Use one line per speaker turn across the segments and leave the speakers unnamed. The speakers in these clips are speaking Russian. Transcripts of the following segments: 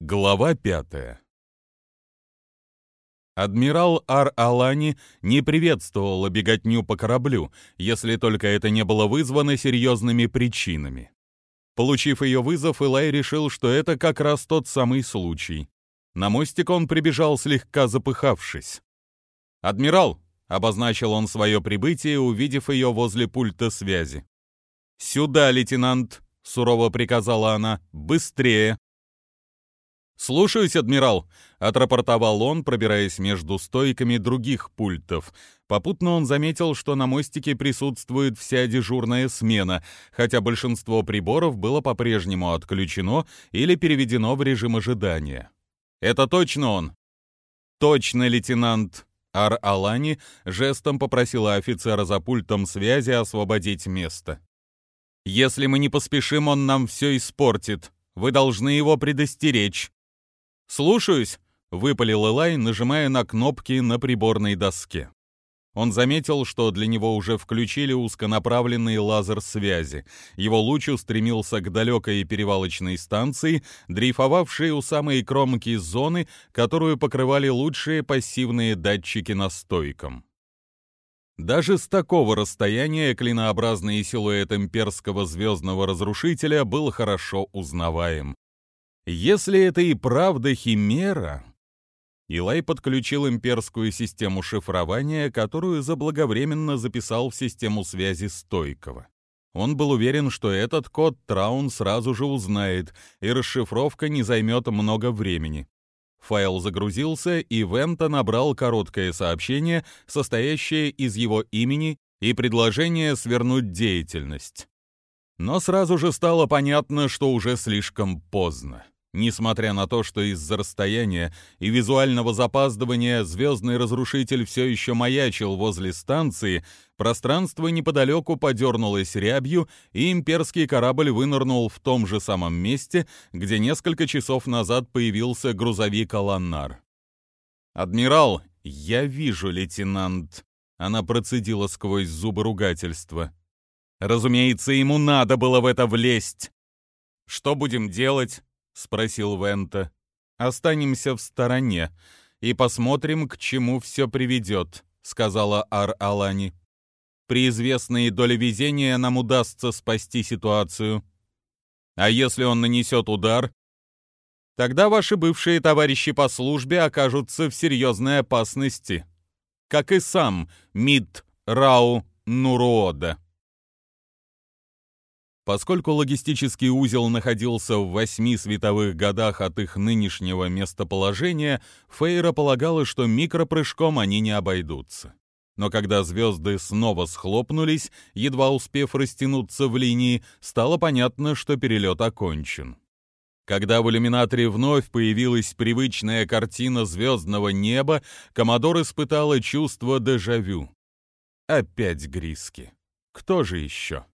Глава пятая Адмирал Ар-Алани не приветствовал беготню по кораблю, если только это не было вызвано серьезными причинами. Получив ее вызов, Илай решил, что это как раз тот самый случай. На мостик он прибежал слегка запыхавшись. «Адмирал!» — обозначил он свое прибытие, увидев ее возле пульта связи. «Сюда, лейтенант!» — сурово приказала она. «Быстрее!» «Слушаюсь, адмирал», — отрапортовал он, пробираясь между стойками других пультов. Попутно он заметил, что на мостике присутствует вся дежурная смена, хотя большинство приборов было по-прежнему отключено или переведено в режим ожидания. «Это точно он?» «Точно, лейтенант», Ар-Алани жестом попросила офицера за пультом связи освободить место. «Если мы не поспешим, он нам все испортит. Вы должны его предостеречь». «Слушаюсь», — выпалил Элай, нажимая на кнопки на приборной доске. Он заметил, что для него уже включили узконаправленный лазер связи. Его луч устремился к далекой перевалочной станции, дрейфовавшей у самой кромки зоны, которую покрывали лучшие пассивные датчики на стойком. Даже с такого расстояния клинообразный силуэт имперского звездного разрушителя был хорошо узнаваем. Если это и правда химера... Илай подключил имперскую систему шифрования, которую заблаговременно записал в систему связи Стойкого. Он был уверен, что этот код Траун сразу же узнает, и расшифровка не займет много времени. Файл загрузился, и Вента набрал короткое сообщение, состоящее из его имени и предложения свернуть деятельность. Но сразу же стало понятно, что уже слишком поздно. Несмотря на то, что из-за расстояния и визуального запаздывания звездный разрушитель все еще маячил возле станции, пространство неподалеку подернулось рябью, и имперский корабль вынырнул в том же самом месте, где несколько часов назад появился грузовик «Аланнар». «Адмирал, я вижу, лейтенант», — она процедила сквозь зубы ругательства. «Разумеется, ему надо было в это влезть. Что будем делать?» — спросил Вента. «Останемся в стороне и посмотрим, к чему все приведет», — сказала Ар-Алани. «При известной доле везения нам удастся спасти ситуацию. А если он нанесет удар, тогда ваши бывшие товарищи по службе окажутся в серьезной опасности, как и сам Мид Рау Нуруода». Поскольку логистический узел находился в восьми световых годах от их нынешнего местоположения, Фейра полагала, что микропрыжком они не обойдутся. Но когда звезды снова схлопнулись, едва успев растянуться в линии, стало понятно, что перелет окончен. Когда в иллюминаторе вновь появилась привычная картина звездного неба, Комодор испытала чувство дежавю. Опять Гриски. Кто же еще?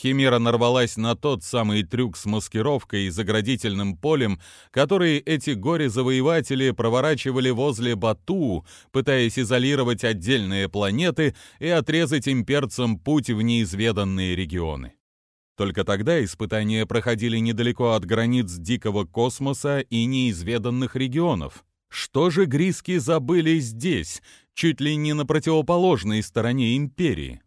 Химера нарвалась на тот самый трюк с маскировкой и заградительным полем, который эти горе-завоеватели проворачивали возле Бату, пытаясь изолировать отдельные планеты и отрезать имперцам путь в неизведанные регионы. Только тогда испытания проходили недалеко от границ дикого космоса и неизведанных регионов. Что же Гриски забыли здесь, чуть ли не на противоположной стороне империи?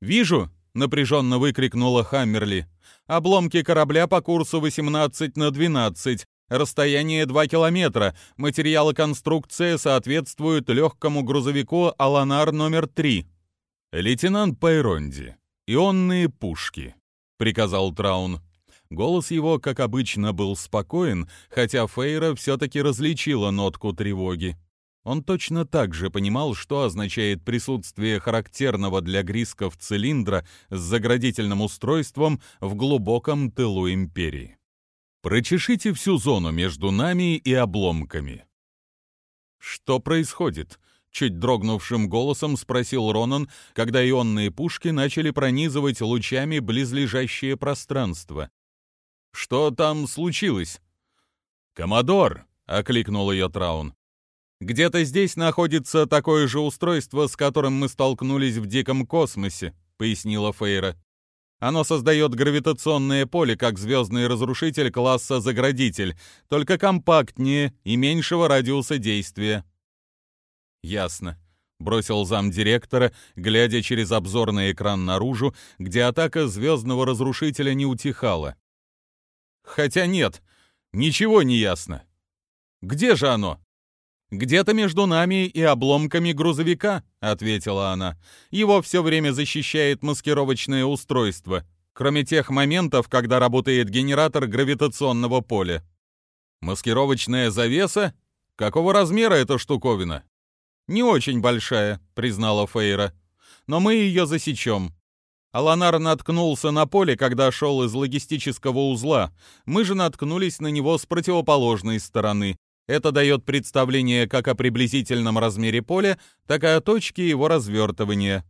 «Вижу!» — напряженно выкрикнула Хаммерли. «Обломки корабля по курсу 18 на 12. Расстояние 2 километра. Материалы конструкции соответствуют легкому грузовику «Аланар» номер 3». «Лейтенант Пайронди, ионные пушки», — приказал Траун. Голос его, как обычно, был спокоен, хотя Фейра все-таки различила нотку тревоги. Он точно так же понимал, что означает присутствие характерного для грисков цилиндра с заградительным устройством в глубоком тылу империи. «Прочешите всю зону между нами и обломками». «Что происходит?» — чуть дрогнувшим голосом спросил Ронан, когда ионные пушки начали пронизывать лучами близлежащее пространство. «Что там случилось?» «Коммодор!» — окликнул ее Траун. Где-то здесь находится такое же устройство, с которым мы столкнулись в диком космосе, пояснила Фейра. Оно создает гравитационное поле, как звездный разрушитель класса «Заградитель», только компактнее и меньшего радиуса действия. Ясно. Бросил замдиректора, глядя через обзорный экран наружу, где атака звездного разрушителя не утихала. Хотя нет, ничего не ясно. Где же оно? «Где-то между нами и обломками грузовика», — ответила она. «Его все время защищает маскировочное устройство, кроме тех моментов, когда работает генератор гравитационного поля». «Маскировочная завеса? Какого размера эта штуковина?» «Не очень большая», — признала Фейра. «Но мы ее засечем. Аланар наткнулся на поле, когда шел из логистического узла. Мы же наткнулись на него с противоположной стороны. Это дает представление как о приблизительном размере поля, так и о точке его развертывания.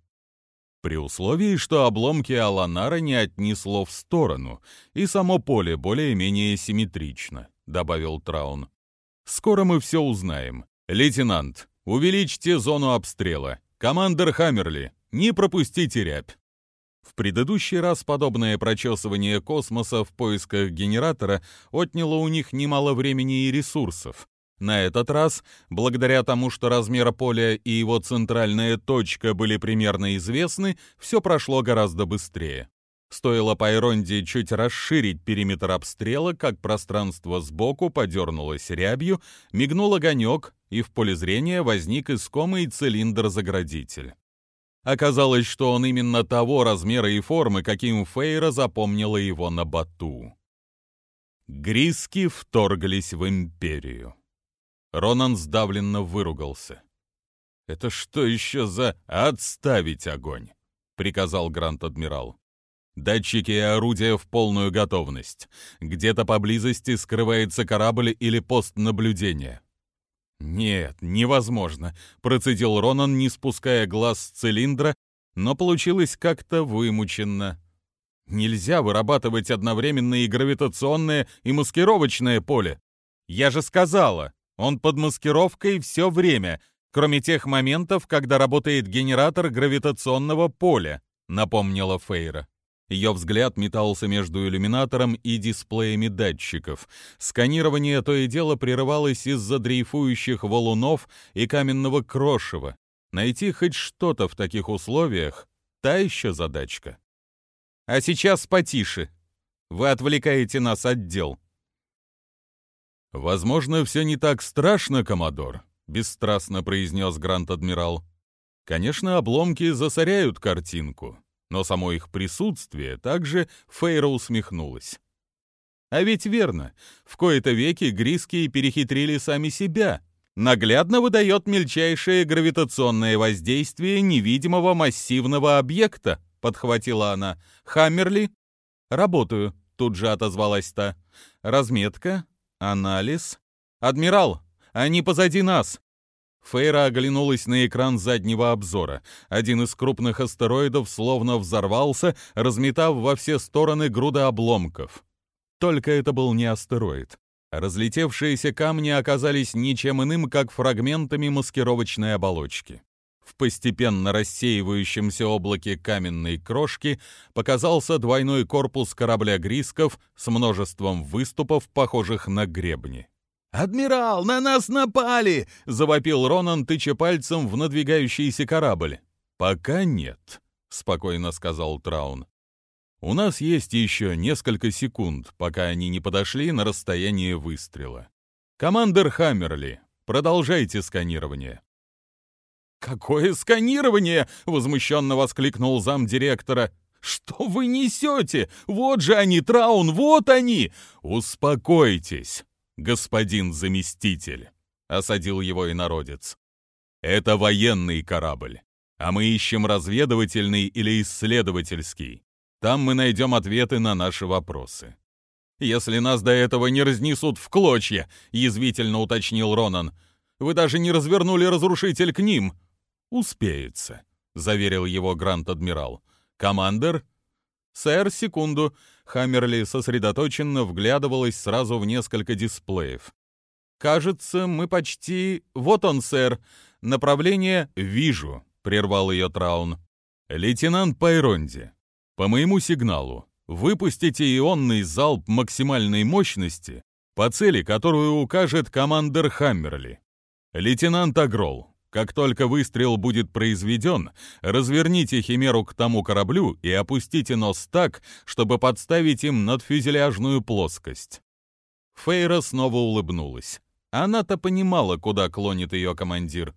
При условии, что обломки Аланара не отнесло в сторону, и само поле более-менее симметрично, добавил Траун. Скоро мы все узнаем. Лейтенант, увеличьте зону обстрела. Командир Хаммерли, не пропустите рябь. В предыдущий раз подобное прочесывание космоса в поисках генератора отняло у них немало времени и ресурсов. На этот раз, благодаря тому, что размер поля и его центральная точка были примерно известны, все прошло гораздо быстрее. Стоило Пайронде чуть расширить периметр обстрела, как пространство сбоку подернулось рябью, мигнул огонек, и в поле зрения возник искомый цилиндр-заградитель. Оказалось, что он именно того размера и формы, каким Фейра запомнила его на Бату. Гриски вторглись в империю. Ронан сдавленно выругался. «Это что еще за «отставить огонь»?» — приказал Грант-адмирал. «Датчики и орудия в полную готовность. Где-то поблизости скрывается корабль или пост наблюдения. «Нет, невозможно», — процедил Ронан, не спуская глаз с цилиндра, но получилось как-то вымученно. «Нельзя вырабатывать одновременно и гравитационное, и маскировочное поле. Я же сказала, он под маскировкой все время, кроме тех моментов, когда работает генератор гравитационного поля», — напомнила Фейра. Ее взгляд метался между иллюминатором и дисплеями датчиков. Сканирование то и дело прерывалось из-за дрейфующих валунов и каменного крошева. Найти хоть что-то в таких условиях — та еще задачка. А сейчас потише. Вы отвлекаете нас от дел. «Возможно, все не так страшно, Комодор», — бесстрастно произнес Грант-адмирал. «Конечно, обломки засоряют картинку, но само их присутствие также Фейра усмехнулась. А ведь верно, в кои-то веки гриские перехитрили сами себя. Наглядно выдает мельчайшее гравитационное воздействие невидимого массивного объекта, подхватила она. Хаммерли? Работаю, тут же отозвалась та. Разметка, анализ. Адмирал, они позади нас. Фейра оглянулась на экран заднего обзора. Один из крупных астероидов словно взорвался, разметав во все стороны груды обломков. Только это был не астероид. Разлетевшиеся камни оказались ничем иным, как фрагментами маскировочной оболочки. В постепенно рассеивающемся облаке каменной крошки показался двойной корпус корабля Грисков с множеством выступов, похожих на гребни. «Адмирал, на нас напали!» — завопил Ронан, тыча пальцем в надвигающийся корабль. «Пока нет», — спокойно сказал Траун. «У нас есть еще несколько секунд, пока они не подошли на расстояние выстрела. Командир Хаммерли, продолжайте сканирование». «Какое сканирование?» — возмущенно воскликнул замдиректора. «Что вы несете? Вот же они, Траун, вот они!» «Успокойтесь!» Господин заместитель», — осадил его инородец. «Это военный корабль, а мы ищем разведывательный или исследовательский. Там мы найдем ответы на наши вопросы». «Если нас до этого не разнесут в клочья», — язвительно уточнил Ронан. «Вы даже не развернули разрушитель к ним». «Успеется», — заверил его Грант-адмирал. «Командер?» «Сэр, секунду», Хаммерли сосредоточенно вглядывалась сразу в несколько дисплеев. «Кажется, мы почти... Вот он, сэр. Направление «Вижу», — прервал ее Траун. «Лейтенант Пайронди, По моему сигналу, выпустите ионный залп максимальной мощности по цели, которую укажет командир Хаммерли. Лейтенант Агрол, как только выстрел будет произведен, разверните Химеру к тому кораблю и опустите нос так, чтобы подставить им надфюзеляжную плоскость. Фейра снова улыбнулась. Она-то понимала, куда клонит ее командир.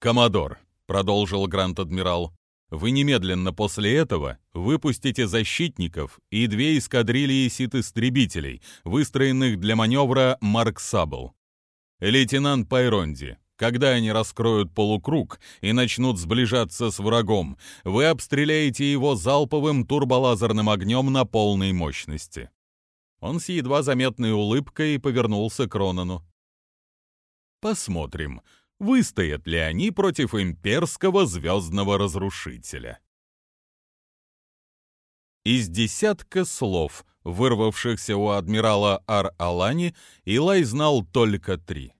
«Коммодор», — продолжил Грант-адмирал, вы немедленно после этого выпустите защитников и две эскадрильи сит-истребителей, выстроенных для маневра Марк Сабл. Лейтенант Пайронди, когда они раскроют полукруг и начнут сближаться с врагом, вы обстреляете его залповым турболазерным огнем на полной мощности. Он с едва заметной улыбкой повернулся к Ронану. «Посмотрим, выстоят ли они против имперского звездного разрушителя. Из десятка слов, вырвавшихся у адмирала Ар-Алани, Илай знал только три.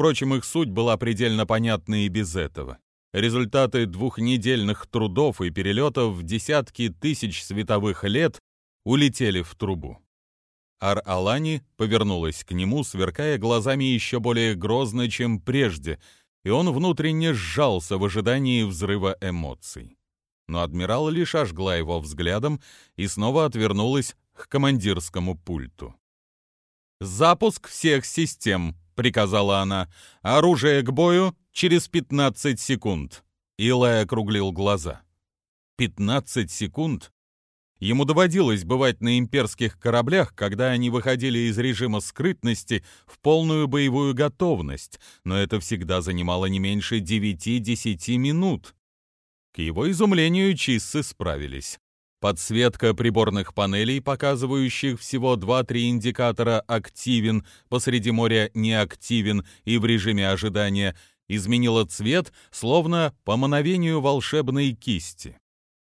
Впрочем, их суть была предельно понятна и без этого. Результаты двухнедельных трудов и перелетов в десятки тысяч световых лет улетели в трубу. Ар-Алани повернулась к нему, сверкая глазами еще более грозно, чем прежде — и он внутренне сжался в ожидании взрыва эмоций. Но адмирал лишь ожгла его взглядом и снова отвернулась к командирскому пульту. «Запуск всех систем», — приказала она. «Оружие к бою через 15 секунд». Илай округлил глаза. «15 секунд? Ему доводилось бывать на имперских кораблях, когда они выходили из режима скрытности в полную боевую готовность, но это всегда занимало не меньше 9-10 минут. К его изумлению чиссы справились. Подсветка приборных панелей, показывающих всего 2-3 индикатора «активен», посреди моря «неактивен» и в режиме ожидания, изменила цвет, словно по мановению волшебной кисти.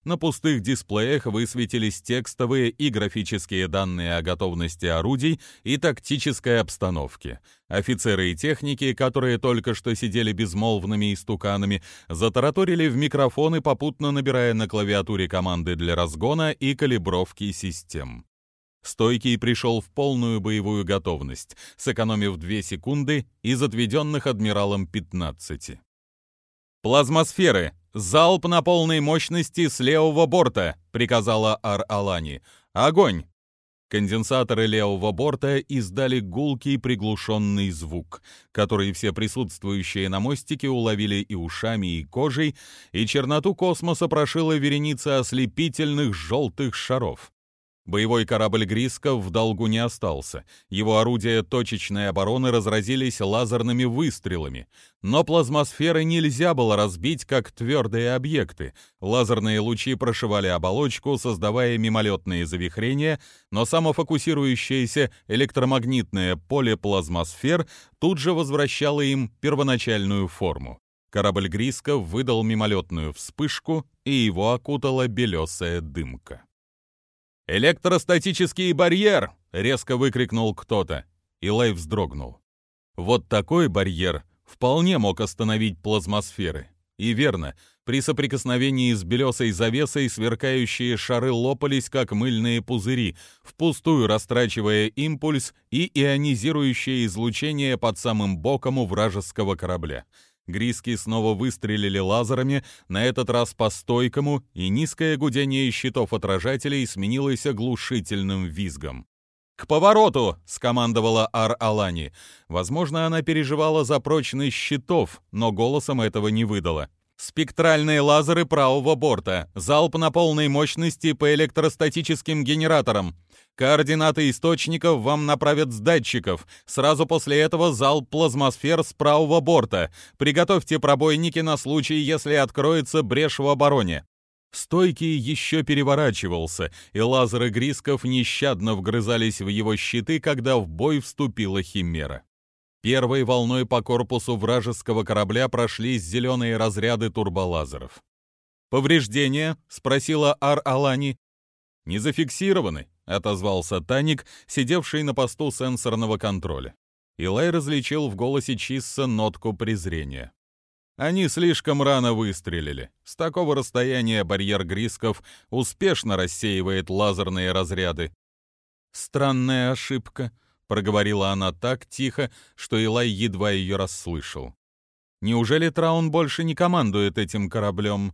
На пустых дисплеях высветились текстовые и графические данные о готовности орудий и тактической обстановке. Офицеры и техники, которые только что сидели безмолвными истуканами, затараторили в микрофоны, попутно набирая на клавиатуре команды для разгона и калибровки систем. Стойкий пришел в полную боевую готовность, сэкономив 2 секунды из отведенных адмиралом 15. «Плазмосферы! Залп на полной мощности с левого борта!» — приказала Ар-Алани. «Огонь!» Конденсаторы левого борта издали гулкий приглушенный звук, который все присутствующие на мостике уловили и ушами, и кожей, и черноту космоса прошила вереница ослепительных желтых шаров. Боевой корабль Грисков в долгу не остался. Его орудия точечной обороны разразились лазерными выстрелами. Но плазмосферы нельзя было разбить, как твердые объекты. Лазерные лучи прошивали оболочку, создавая мимолетные завихрения, но самофокусирующееся электромагнитное поле плазмосфер тут же возвращало им первоначальную форму. Корабль Грисков выдал мимолетную вспышку, и его окутала белесая дымка. «Электростатический барьер!» — резко выкрикнул кто-то. Илай вздрогнул. Вот такой барьер вполне мог остановить плазмосферы. И верно, при соприкосновении с белесой завесой сверкающие шары лопались, как мыльные пузыри, впустую растрачивая импульс и ионизирующее излучение под самым боком у вражеского корабля — Гриски снова выстрелили лазерами, на этот раз по стойкому, и низкое гудение щитов отражателей сменилось оглушительным визгом. «К повороту!» — скомандовала Ар-Алани. Возможно, она переживала за прочность щитов, но голосом этого не выдала. «Спектральные лазеры правого борта. Залп на полной мощности по электростатическим генераторам. Координаты источников вам направят с датчиков. Сразу после этого зал плазмосфер с правого борта. Приготовьте пробойники на случай, если откроется брешь в обороне. Стойкий еще переворачивался, и лазеры Грисков нещадно вгрызались в его щиты, когда в бой вступила Химера. Первой волной по корпусу вражеского корабля прошлись зеленые разряды турболазеров. «Повреждения?» — спросила Ар-Алани. «Не зафиксированы», отозвался Таник, сидевший на посту сенсорного контроля. Илай различил в голосе Чисса нотку презрения. Они слишком рано выстрелили. С такого расстояния барьер Грисков успешно рассеивает лазерные разряды.
«Странная ошибка», — проговорила она так тихо, что Илай едва ее расслышал. «Неужели Траун больше не командует этим кораблем?»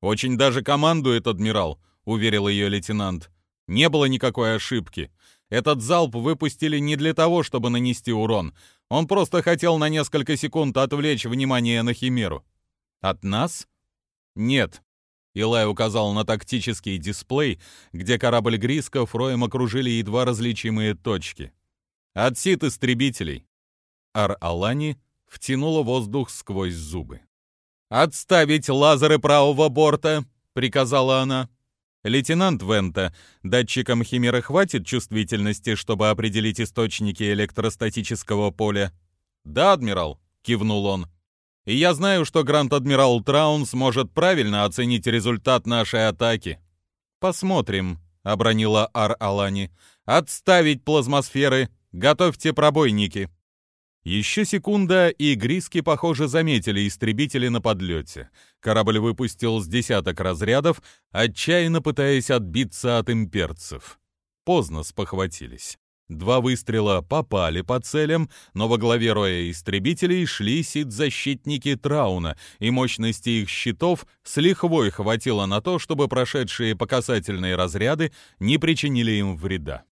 «Очень даже командует, адмирал», — уверил ее лейтенант. «Не было никакой ошибки. Этот залп выпустили не для того, чтобы нанести урон. Он просто хотел на несколько секунд отвлечь внимание на Химеру».
«От нас?»
«Нет», Илай указал на тактический дисплей, где корабль Грисков роем окружили едва различимые точки. От сит-истребителей. Ар-Алани втянула воздух сквозь зубы. «Отставить лазеры правого борта!» — приказала она. «Лейтенант Вента, датчикам Химеры хватит чувствительности, чтобы определить источники электростатического поля?» «Да, адмирал», — кивнул он. «И я знаю, что Гранд-адмирал Траун сможет правильно оценить результат нашей атаки». «Посмотрим», — обронила Ар-Алани. «Отставить плазмосферы! Готовьте пробойники!» Еще секунда, и Гриски, похоже, заметили истребители на подлете. Корабль выпустил с десяток разрядов, отчаянно пытаясь отбиться от имперцев. Поздно спохватились. Два выстрела попали по целям, но во главе роя истребителей шли сит-защитники Трауна, и мощности их щитов с лихвой хватило на то, чтобы прошедшие по касательные разряды не причинили им вреда.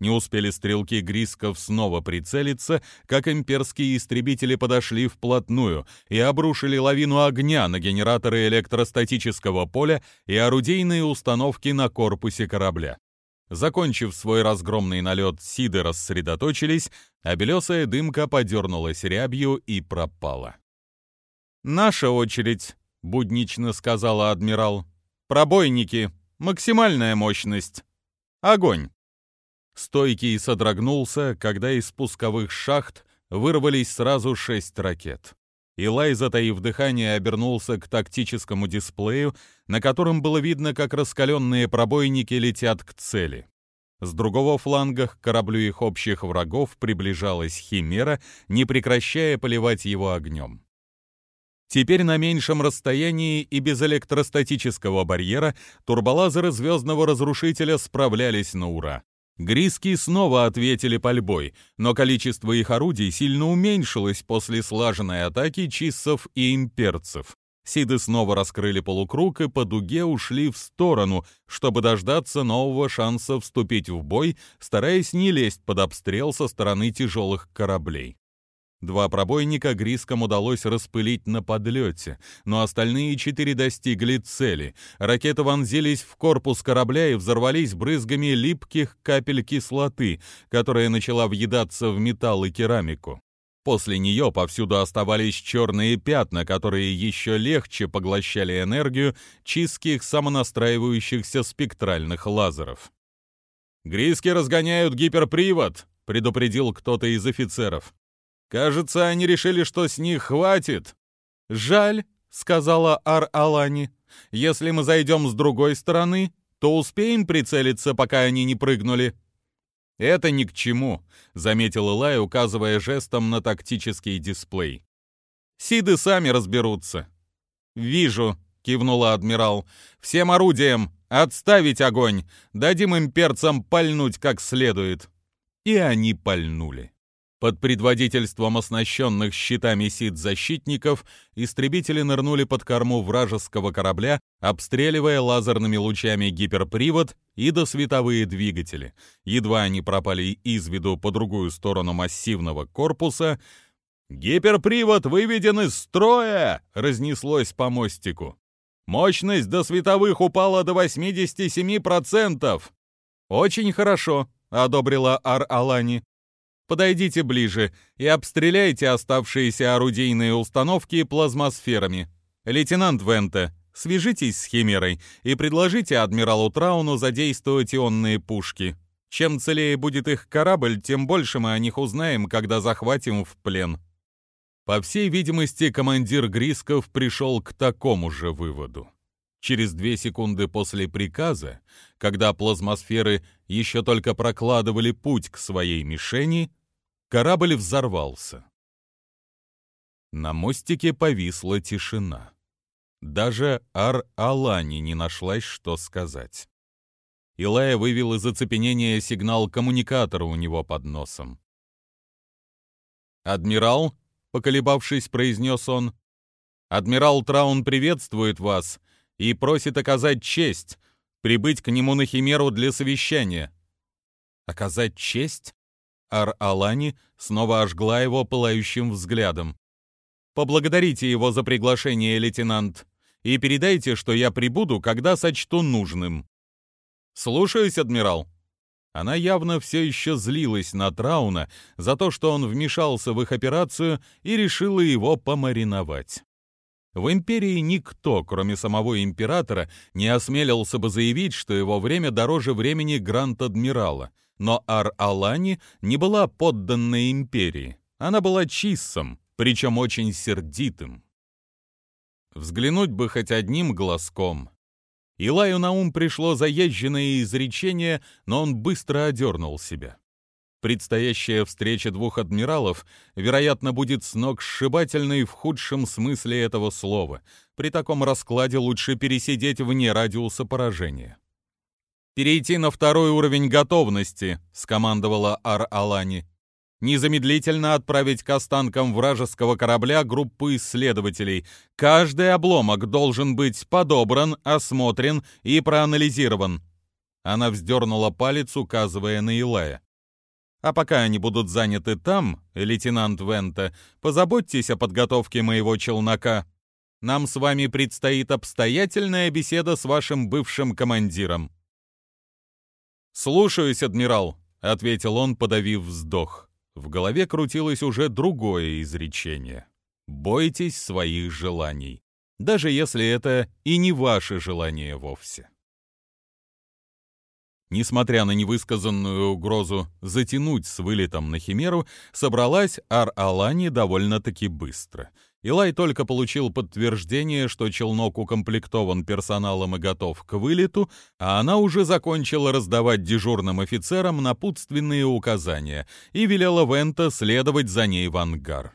Не успели стрелки Грисков снова прицелиться, как имперские истребители подошли вплотную и обрушили лавину огня на генераторы электростатического поля и орудийные установки на корпусе корабля. Закончив свой разгромный налет, сиды рассредоточились, а белесая дымка подернулась рябью и пропала. «Наша очередь», — буднично сказала адмирал. «Пробойники, максимальная мощность. Огонь!» Стойкий содрогнулся, когда из спусковых шахт вырвались сразу шесть ракет. Илай, затаив дыхание, обернулся к тактическому дисплею, на котором было видно, как раскаленные пробойники летят к цели. С другого фланга к кораблю их общих врагов приближалась Химера, не прекращая поливать его огнем. Теперь на меньшем расстоянии и без электростатического барьера турболазеры звездного разрушителя справлялись на ура. Гриски снова ответили пальбой, но количество их орудий сильно уменьшилось после слаженной атаки чиссов и имперцев. Сиды снова раскрыли полукруг и по дуге ушли в сторону, чтобы дождаться нового шанса вступить в бой, стараясь не лезть под обстрел со стороны тяжелых кораблей. Два пробойника Грискам удалось распылить на подлете, но остальные четыре достигли цели. Ракеты вонзились в корпус корабля и взорвались брызгами липких капель кислоты, которая начала въедаться в металл и керамику. После нее повсюду оставались черные пятна, которые еще легче поглощали энергию чистких самонастраивающихся спектральных лазеров. «Гриски разгоняют гиперпривод», — предупредил кто-то из офицеров. Кажется, они решили, что с них хватит. Жаль, сказала Ар-Алани. Если мы зайдем с другой стороны, то успеем прицелиться, пока они не прыгнули. Это ни к чему, заметил Илай, указывая жестом на тактический дисплей. Сиды сами разберутся. Вижу, кивнула адмирал. Всем орудиям отставить огонь. Дадим им перцам пальнуть как следует. И они пальнули. Под предводительством оснащенных щитами сит-защитников истребители нырнули под корму вражеского корабля, обстреливая лазерными лучами гиперпривод и досветовые двигатели. Едва они пропали из виду по другую сторону массивного корпуса, «Гиперпривод выведен из строя!» — разнеслось по мостику. «Мощность до световых упала до 87%!» «Очень хорошо», — одобрила Ар-Алани. Подойдите ближе и обстреляйте оставшиеся орудийные установки плазмосферами. Лейтенант Венте, свяжитесь с Химерой и предложите адмиралу Трауну задействовать ионные пушки. Чем целее будет их корабль, тем больше мы о них узнаем, когда захватим в плен. По всей видимости, командир Грисков пришел к такому же выводу. Через две секунды после приказа, когда плазмосферы еще только прокладывали путь к своей мишени, корабль взорвался. На мостике повисла тишина. Даже Ар-Алани не нашлась, что сказать. Илая вывел из оцепенения сигнал коммуникатора у него под носом. «Адмирал», — поколебавшись, произнес он, — «Адмирал Траун приветствует вас и просит оказать честь, прибыть к нему на Химеру для совещания». «Оказать честь?» Ар-Алани снова ожгла его пылающим взглядом. «Поблагодарите его за приглашение, лейтенант, и передайте, что я прибуду, когда сочту нужным». «Слушаюсь, адмирал». Она явно все еще злилась на Трауна за то, что он вмешался в их операцию и решила его помариновать. В империи никто, кроме самого императора, не осмелился бы заявить, что его время дороже времени Гранд-адмирала. Но Ар-Алани не была подданной империи. Она была чиссом, причем очень сердитым. Взглянуть бы хоть одним глазком. Илаю на ум пришло заезженное изречение, но он быстро одернул себя. Предстоящая встреча двух адмиралов, вероятно, будет сногсшибательной в худшем смысле этого слова. При таком раскладе лучше пересидеть вне радиуса поражения. «Перейти на второй уровень готовности», — скомандовала Ар-Алани незамедлительно отправить к останкам вражеского корабля группу исследователей. Каждый обломок должен быть подобран, осмотрен и проанализирован. Она вздернула палец, указывая на Илая. А пока они будут заняты там, лейтенант Вента, позаботьтесь о подготовке моего челнока. Нам с вами предстоит обстоятельная беседа с вашим бывшим командиром. «Слушаюсь, адмирал», — ответил он, подавив вздох. В голове крутилось уже другое изречение. «Бойтесь своих желаний, даже если это и не ваше желание вовсе». Несмотря на невысказанную угрозу затянуть с вылетом на Химеру, собралась Ар-Алани довольно-таки быстро — Илай только получил подтверждение, что челнок укомплектован персоналом и готов к вылету, а она уже закончила раздавать дежурным офицерам напутственные указания и велела Вента следовать за ней в ангар.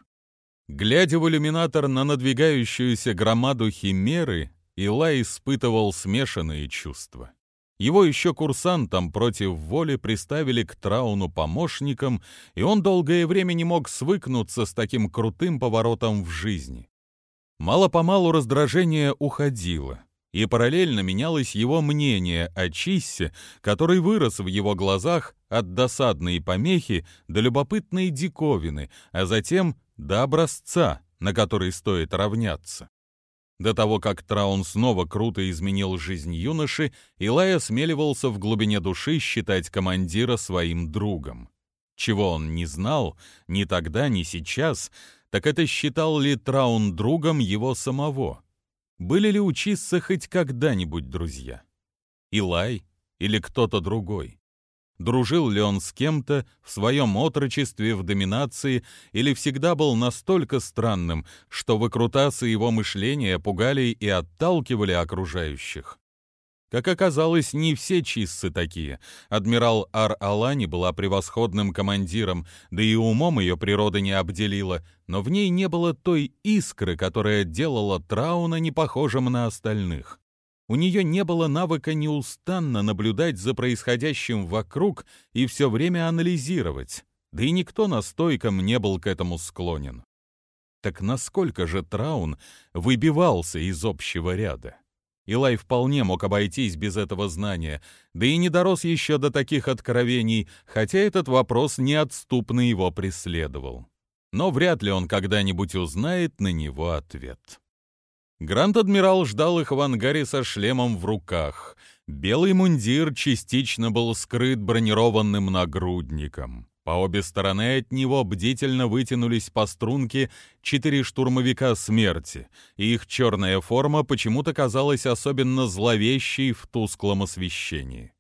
Глядя в иллюминатор на надвигающуюся громаду Химеры, Илай испытывал смешанные чувства. Его еще курсантом против воли приставили к Трауну помощником, и он долгое время не мог свыкнуться с таким крутым поворотом в жизни. Мало-помалу раздражение уходило, и параллельно менялось его мнение о Чиссе, который вырос в его глазах от досадной помехи до любопытной диковины, а затем до образца, на который стоит равняться. До того, как Траун снова круто изменил жизнь юноши, Илай осмеливался в глубине души считать командира своим другом. Чего он не знал, ни тогда, ни сейчас, так это считал ли Траун другом его самого. Были ли у Чисса хоть когда-нибудь друзья? Илай или кто-то другой? Дружил ли он с кем-то в своем отрочестве, в доминации, или всегда был настолько странным, что выкрутасы его мышления пугали и отталкивали окружающих? Как оказалось, не все чиссы такие. Адмирал Ар-Алани была превосходным командиром, да и умом ее природа не обделила, но в ней не было той искры, которая делала Трауна непохожим на остальных. У нее не было навыка неустанно наблюдать за происходящим вокруг и все время анализировать, да и никто настойком не был к этому склонен. Так насколько же Траун выбивался из общего ряда? Илай вполне мог обойтись без этого знания, да и не дорос еще до таких откровений, хотя этот вопрос неотступно его преследовал. Но вряд ли он когда-нибудь узнает на него ответ. Гранд-адмирал ждал их в ангаре со шлемом в руках. Белый мундир частично был скрыт бронированным нагрудником. По обе стороны от него бдительно вытянулись по струнке четыре штурмовика смерти, и их черная форма почему-то казалась особенно зловещей в тусклом освещении.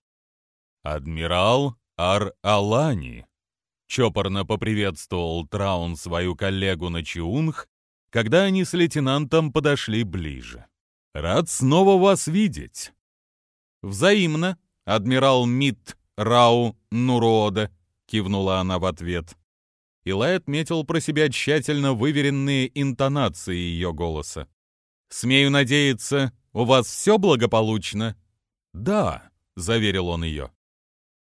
«Адмирал Ар-Алани», — чопорно поприветствовал Траун свою коллегу на Чиунг когда они с лейтенантом подошли ближе. «Рад снова вас видеть!» «Взаимно, адмирал Мит Рау Нурода», — кивнула она в ответ.
Илай отметил про себя тщательно выверенные интонации ее голоса. «Смею надеяться, у вас все благополучно?»
«Да», — заверил он ее.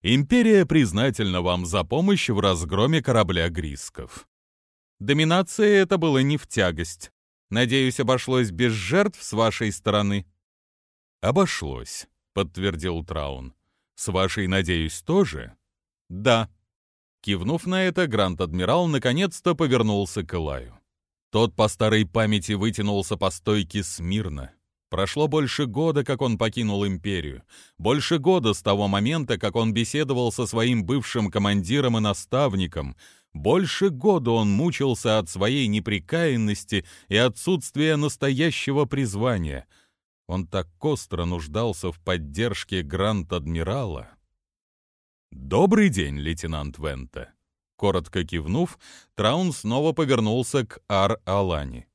«Империя признательна вам за помощь в разгроме корабля Грисков».
«Доминация это было не в тягость. Надеюсь, обошлось без жертв с вашей стороны?»
«Обошлось», — подтвердил Траун. «С вашей, надеюсь, тоже?»
«Да».
Кивнув на это, Гранд-адмирал наконец-то повернулся к Элаю. Тот по старой памяти вытянулся по стойке смирно. Прошло больше года, как он покинул империю. Больше года с того момента, как он беседовал со своим бывшим командиром и наставником. Больше года он мучился от своей неприкаянности и отсутствия настоящего призвания. Он так остро нуждался в поддержке Гранд-адмирала. «Добрый день, лейтенант Вента», Коротко кивнув, Траун снова повернулся к Ар-Алани.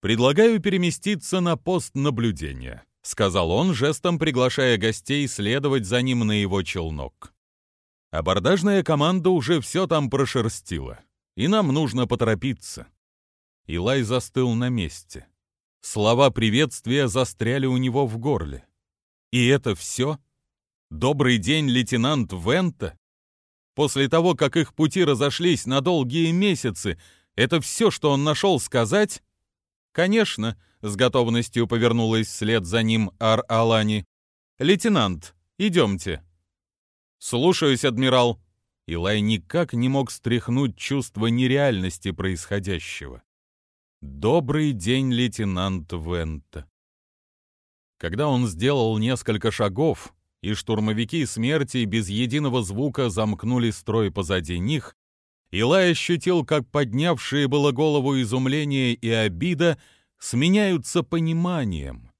«Предлагаю переместиться на пост наблюдения», — сказал он, жестом приглашая гостей следовать за ним на его челнок. «Абордажная команда уже все там прошерстила, и нам нужно поторопиться». Илай застыл на месте. Слова приветствия застряли у него в горле. «И это все? Добрый день, лейтенант Вента?» После того, как их пути разошлись на долгие месяцы, это все, что он нашел сказать? Конечно, с готовностью повернулась вслед за ним Ар-Алани. Лейтенант, идемте. Слушаюсь, адмирал. Илай никак не мог стряхнуть чувство нереальности происходящего. Добрый день, лейтенант Вента. Когда он сделал несколько шагов, и штурмовики смерти без единого звука замкнули строй позади них, Илай ощутил, как поднявшие было голову изумление и обида сменяются пониманием.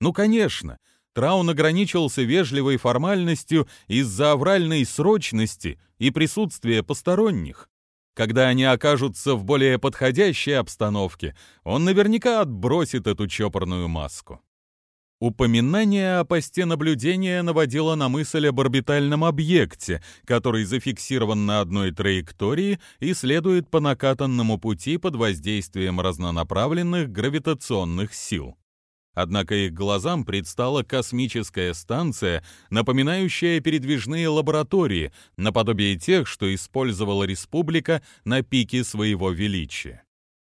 Ну, конечно, Траун ограничился вежливой формальностью из-за авральной срочности и присутствия посторонних. Когда они окажутся в более подходящей обстановке, он наверняка отбросит эту чопорную маску. Упоминание о посте наблюдения наводило на мысль об орбитальном объекте, который зафиксирован на одной траектории и следует по накатанному пути под воздействием разнонаправленных гравитационных сил. Однако их глазам предстала космическая станция, напоминающая передвижные лаборатории, наподобие тех, что использовала республика на пике своего величия.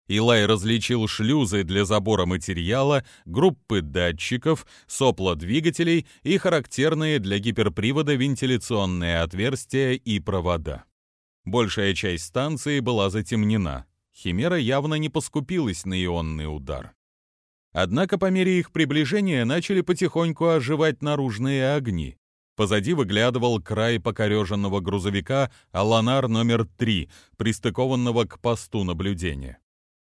Илай различил шлюзы для забора материала, группы датчиков, сопла двигателей и характерные для гиперпривода вентиляционные отверстия и провода. Большая часть станции была затемнена. Химера явно не поскупилась на ионный удар. Однако по мере их приближения начали потихоньку оживать наружные огни. Позади выглядывал край покореженного грузовика «Аланар номер 3», пристыкованного к посту наблюдения.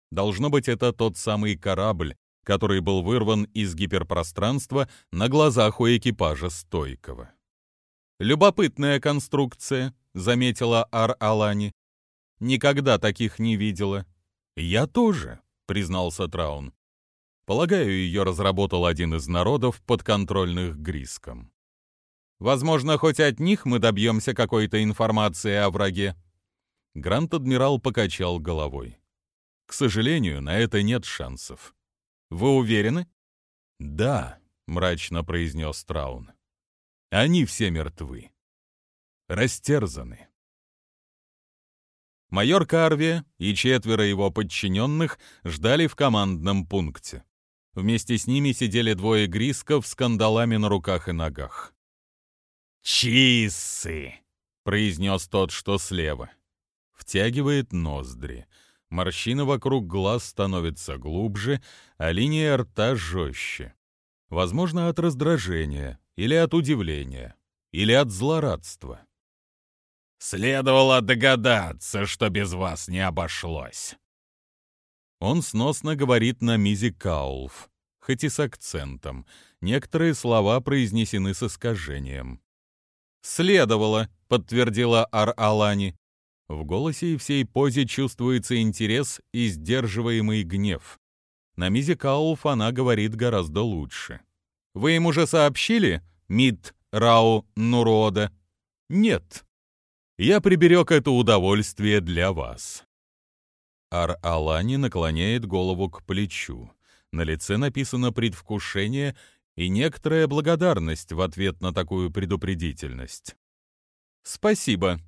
Должно быть, это тот самый корабль, который был вырван из гиперпространства на глазах у экипажа Стойкого. «Любопытная конструкция», — заметила Ар-Алани. «Никогда таких не видела». «Я тоже», — признался Траун. «Полагаю, ее разработал один из народов, подконтрольных Гриском». «Возможно, хоть от них мы добьемся какой-то информации о враге». Грант-адмирал покачал головой. К сожалению, на это нет шансов. Вы уверены? Да, мрачно произнес Траун. Они все мертвы. Растерзаны. Майор Карви и четверо его подчиненных ждали в командном пункте. Вместе с ними сидели двое грисков с кандалами на руках и ногах. «Чиссы!» — произнес тот, что слева. Втягивает ноздри. Морщины вокруг глаз становятся глубже, а линия рта жестче. Возможно, от раздражения, или от удивления, или от злорадства. «Следовало догадаться, что без вас не обошлось». Он сносно говорит на Мизи Каулф, хоть и с акцентом. Некоторые слова произнесены с искажением. «Следовало», — подтвердила Ар-Алани. В голосе и всей позе чувствуется интерес и сдерживаемый гнев. На Мизе Кауф она говорит гораздо лучше. «Вы им уже сообщили, Мид Рау Нурода?» «Нет». Я приберег это удовольствие для вас». Ар-Алани наклоняет голову к плечу. На лице написано предвкушение и некоторая благодарность в ответ на такую предупредительность. «Спасибо.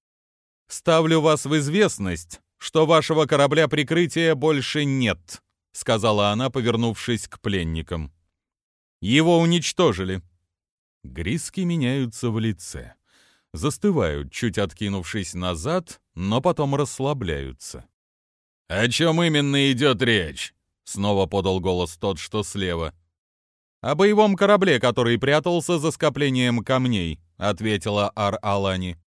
Ставлю вас в известность, что вашего корабля прикрытия больше нет», сказала она, повернувшись к пленникам. «Его уничтожили». Гриски меняются в лице. Застывают, чуть откинувшись назад, но потом расслабляются.
«О чем именно идет речь?» — снова подал голос тот, что слева.
«О боевом корабле, который прятался за скоплением камней», — ответила Ар-Алани,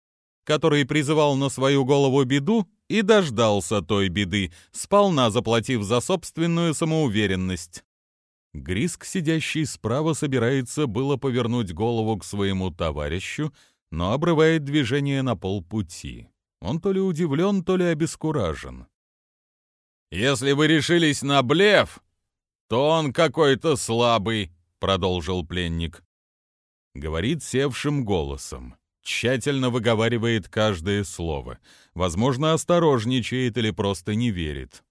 «который призывал на свою голову беду и дождался той беды, сполна заплатив за собственную самоуверенность». Гриск, сидящий справа, собирается было повернуть голову к своему товарищу, но обрывает движение на полпути. Он то ли удивлен, то ли обескуражен.
«Если вы решились на блеф, то он какой-то слабый», — продолжил пленник.
Говорит севшим голосом, тщательно выговаривает каждое слово, возможно, осторожничает или просто не верит.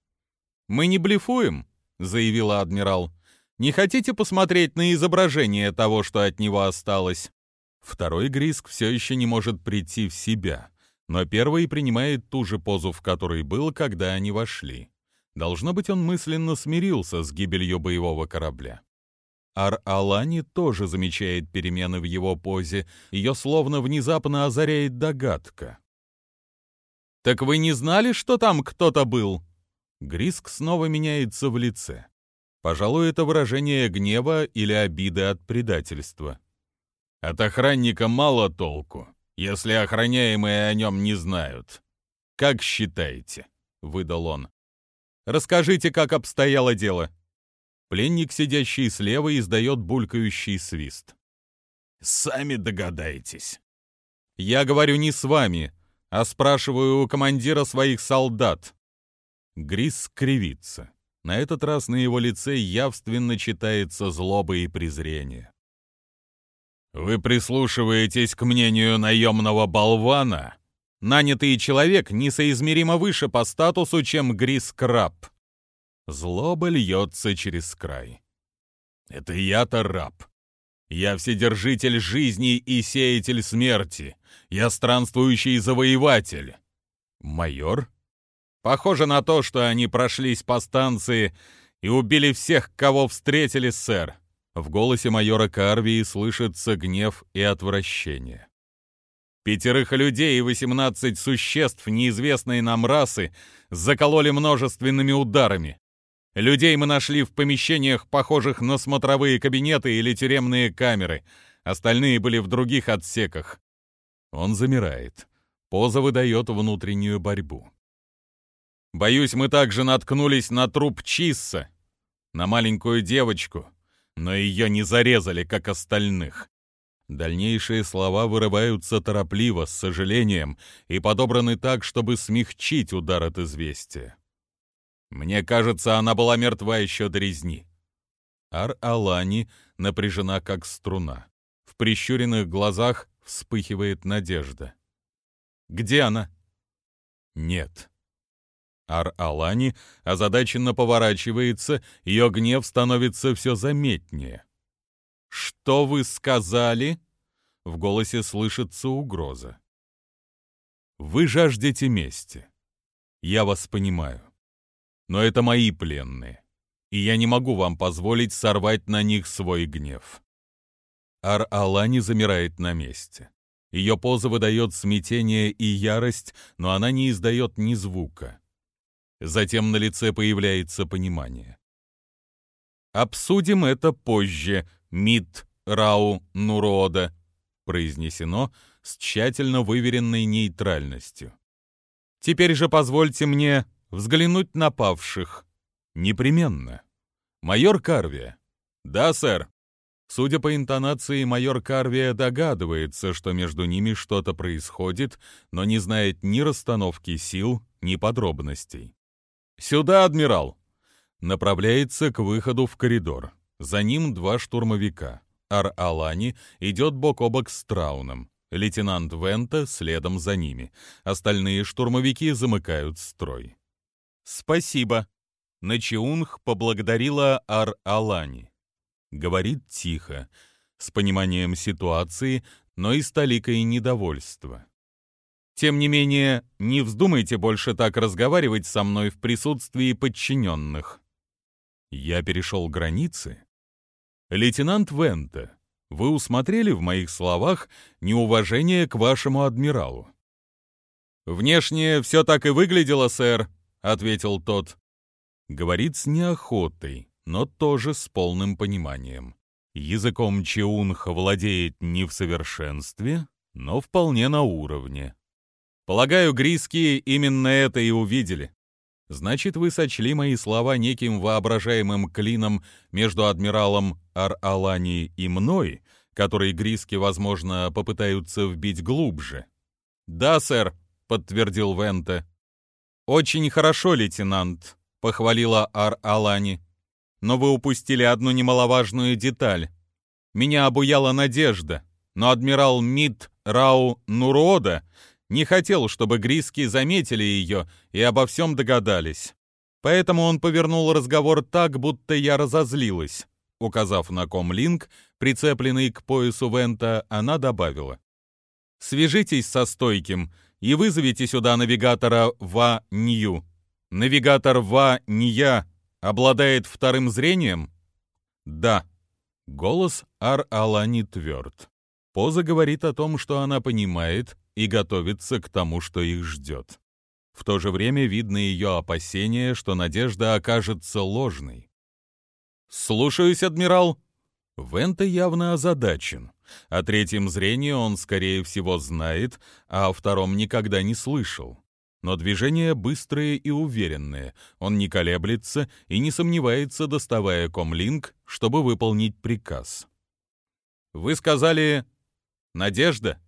«Мы не блефуем», — заявила адмирал. «Не хотите посмотреть на изображение того, что от него осталось?» Второй Гриск все еще не может прийти в себя, но первый принимает ту же позу, в которой был, когда они вошли. Должно быть, он мысленно смирился с гибелью боевого корабля. Ар-Алани тоже замечает перемены в его позе, ее словно внезапно озаряет догадка. «Так вы не знали, что там кто-то был?» Гриск снова меняется в лице. Пожалуй, это выражение гнева или обиды от предательства.
«От охранника мало толку, если охраняемые о нем не знают. Как считаете?» — выдал он.
Расскажите, как обстояло дело». Пленник, сидящий слева, издает булькающий свист.
«Сами догадаетесь».
«Я говорю не с вами, а спрашиваю у командира своих солдат». Грис скривится. На этот раз на его лице явственно читается злоба и презрение.
«Вы прислушиваетесь к мнению наемного болвана?»
Нанятый человек несоизмеримо выше по статусу, чем Грис Краб. Злоба льется через край.
Это я-то раб. Я вседержитель жизни и сеятель смерти. Я странствующий завоеватель.
Майор? Похоже на то, что они прошлись по станции и убили всех, кого встретили, сэр. В голосе майора Карвии слышится гнев и отвращение. Пятерых людей и восемнадцать существ неизвестной нам расы закололи множественными ударами. Людей мы нашли в помещениях, похожих на смотровые кабинеты или тюремные камеры. Остальные были в других отсеках. Он замирает. Поза выдает внутреннюю борьбу. Боюсь, мы также наткнулись на труп Чисса, на маленькую девочку, но ее не зарезали, как остальных. Дальнейшие слова вырываются торопливо, с сожалением, и подобраны так, чтобы смягчить удар от известия. Мне кажется, она была мертва еще до резни. Ар-Алани напряжена, как струна. В прищуренных глазах вспыхивает надежда. «Где она?» «Нет». Ар-Алани озадаченно поворачивается, ее гнев становится все заметнее. «Что вы сказали?» В голосе слышится угроза. «Вы жаждете мести. Я вас понимаю. Но это мои пленные, и я не могу вам позволить сорвать на них свой гнев». Ар-Алани замирает на месте. Ее поза выдает смятение и ярость, но она не издает ни звука. Затем на лице появляется понимание. «Обсудим это позже», Мид Рау Нурода, произнесено с тщательно выверенной нейтральностью. Теперь же позвольте мне взглянуть на павших. Непременно. Майор Карвия. Да, сэр. Судя по интонации, майор Карвия догадывается, что между ними что-то происходит, но не знает ни расстановки сил, ни подробностей. «Сюда, адмирал!» Направляется к выходу в коридор. За ним два штурмовика. Ар-Алани идет бок о бок с Трауном. Лейтенант Вента следом за ними. Остальные штурмовики замыкают строй. «Спасибо», — Начиунг поблагодарила Ар-Алани. Говорит тихо, с пониманием ситуации, но и с толикой недовольства. Тем не менее, не вздумайте больше так разговаривать со мной в присутствии подчиненных. Я перешел границы. Лейтенант Вента, вы усмотрели в моих словах неуважение к вашему адмиралу?
«Внешне все так и выглядело, сэр», — ответил тот.
Говорит с неохотой, но тоже с полным пониманием. Языком Чеунх владеет не в совершенстве, но вполне на уровне.
Полагаю, грийские именно это и увидели.
Значит, вы сочли мои слова неким воображаемым клином между адмиралом Ар-Алани и мной, который гриски, возможно, попытаются вбить глубже.
«Да, сэр», — подтвердил Венте. «Очень хорошо, лейтенант», — похвалила Ар-Алани. «Но вы упустили одну немаловажную деталь. Меня обуяла надежда, но адмирал Мид Рау Нурода не хотел, чтобы Гриски заметили ее и обо всем догадались. Поэтому он повернул разговор так, будто я разозлилась. Указав на комлинк, прицепленный к поясу Вента, она добавила. «Свяжитесь со стойким и вызовите сюда навигатора Ва Нью. Навигатор Ва Ния обладает вторым зрением?»
«Да». Голос Ар-Алани тверд. Поза говорит о том, что она понимает, и готовится к тому, что их ждет. В то же время видно ее опасение, что надежда окажется ложной.
«Слушаюсь, адмирал!»
Вента явно озадачен. О третьем зрении он, скорее всего, знает, а о втором никогда не слышал. Но движения быстрые и уверенные. Он не колеблется и не сомневается, доставая комлинк, чтобы выполнить приказ.
«Вы сказали... Надежда?»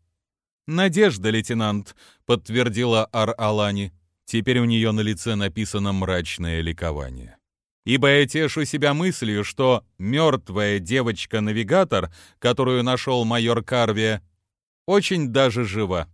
«Надежда, лейтенант», — подтвердила Ар-Алани. Теперь у нее на лице написано мрачное ликование.
«Ибо я тешу себя мыслью, что мертвая девочка-навигатор, которую нашел майор Карвия, очень даже жива».